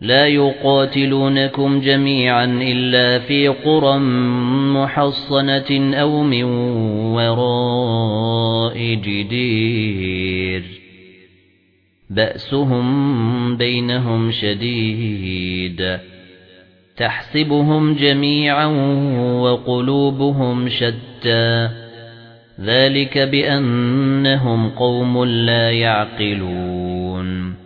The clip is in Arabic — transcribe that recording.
لا يقاتلونكم جميعا إلا في قرى محصنة أو من وراء جدير. بأسهم بينهم شديد. تحسبهم جميعا وقلوبهم شتى. ذلك بأنهم قوم لا يعقلون.